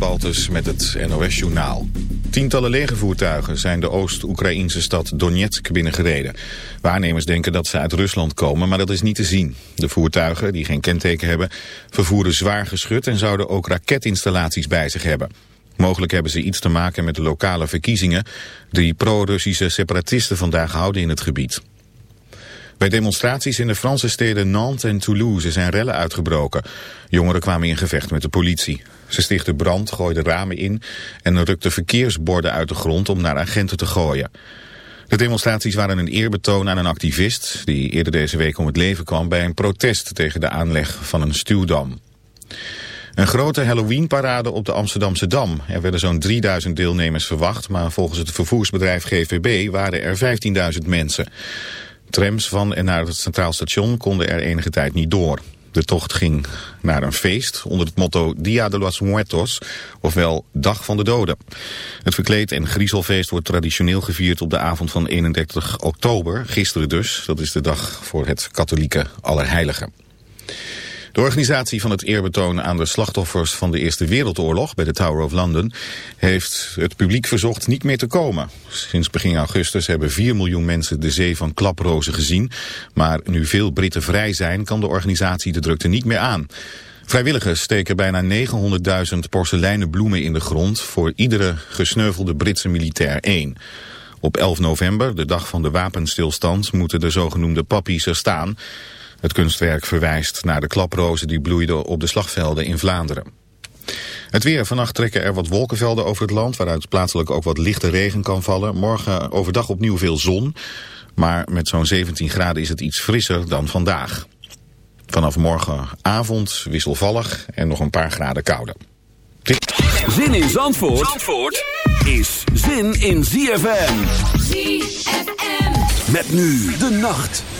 Baltus met het NOS-journaal. Tientallen legervoertuigen zijn de Oost-Oekraïnse stad Donetsk binnengereden. Waarnemers denken dat ze uit Rusland komen, maar dat is niet te zien. De voertuigen, die geen kenteken hebben, vervoeren zwaar geschut... en zouden ook raketinstallaties bij zich hebben. Mogelijk hebben ze iets te maken met de lokale verkiezingen... die pro-Russische separatisten vandaag houden in het gebied. Bij demonstraties in de Franse steden Nantes en Toulouse zijn rellen uitgebroken. Jongeren kwamen in gevecht met de politie. Ze stichtten brand, gooiden ramen in en rukten verkeersborden uit de grond om naar agenten te gooien. De demonstraties waren een eerbetoon aan een activist die eerder deze week om het leven kwam bij een protest tegen de aanleg van een stuwdam. Een grote Halloween-parade op de Amsterdamse Dam. Er werden zo'n 3000 deelnemers verwacht, maar volgens het vervoersbedrijf GVB waren er 15.000 mensen. Trams van en naar het Centraal Station konden er enige tijd niet door. De tocht ging naar een feest onder het motto Dia de los Muertos, ofwel Dag van de Doden. Het verkleed- en griezelfeest wordt traditioneel gevierd op de avond van 31 oktober, gisteren dus. Dat is de dag voor het katholieke Allerheiligen. De organisatie van het eerbetoon aan de slachtoffers van de Eerste Wereldoorlog bij de Tower of London heeft het publiek verzocht niet meer te komen. Sinds begin augustus hebben 4 miljoen mensen de zee van klaprozen gezien. Maar nu veel Britten vrij zijn kan de organisatie de drukte niet meer aan. Vrijwilligers steken bijna 900.000 porseleinen bloemen in de grond voor iedere gesneuvelde Britse militair één. Op 11 november, de dag van de wapenstilstand, moeten de zogenoemde pappies er staan. Het kunstwerk verwijst naar de klaprozen die bloeiden op de slagvelden in Vlaanderen. Het weer. Vannacht trekken er wat wolkenvelden over het land... waaruit plaatselijk ook wat lichte regen kan vallen. Morgen overdag opnieuw veel zon. Maar met zo'n 17 graden is het iets frisser dan vandaag. Vanaf morgenavond wisselvallig en nog een paar graden kouder. Zin in Zandvoort, Zandvoort is zin in ZFM. ZFM. Met nu de nacht.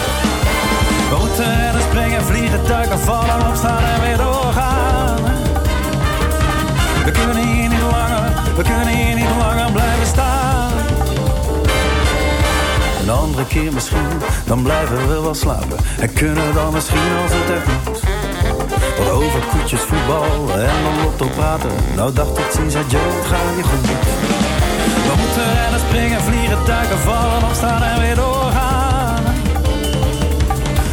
We moeten rennen, springen, vliegen, duiken, vallen, opstaan en weer doorgaan. We kunnen hier niet langer, we kunnen hier niet langer blijven staan. Een andere keer misschien, dan blijven we wel slapen. En kunnen dan misschien als het echt moet. Wat over koetjes, voetbal en dan lotto praten. Nou dacht ik, ziens, adieu, het gaat je goed. We moeten rennen, springen, vliegen, duiken, vallen, opstaan en weer doorgaan.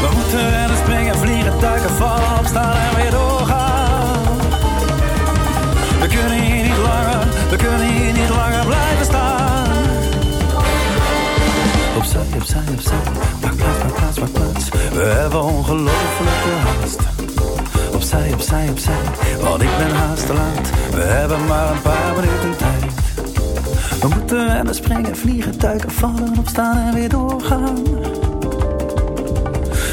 We moeten rennen, springen, vliegen, duiken, vallen, opstaan en weer doorgaan. We kunnen hier niet langer, we kunnen hier niet langer blijven staan. Opzij, opzij, opzij, maak plaats, maak plaats, maak plaats. We hebben ongelofelijke haast. Opzij, opzij, opzij, want ik ben haast te laat. We hebben maar een paar minuten tijd. We moeten rennen, springen, vliegen, duiken, vallen, opstaan en weer doorgaan.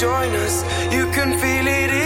Join us. You can feel it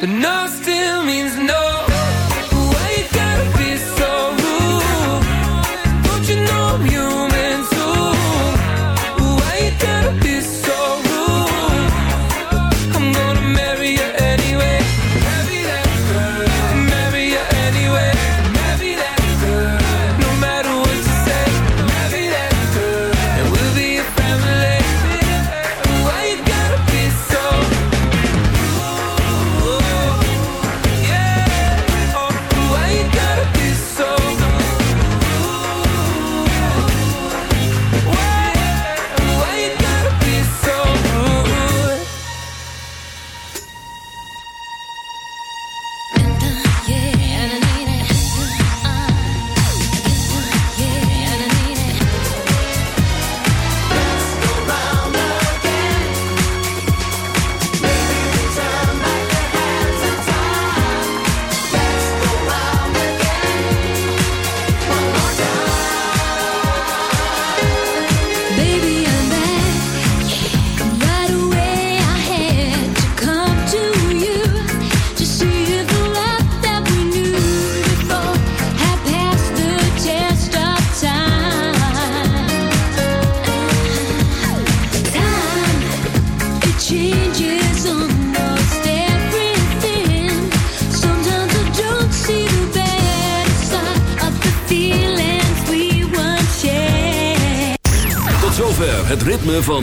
but no still means no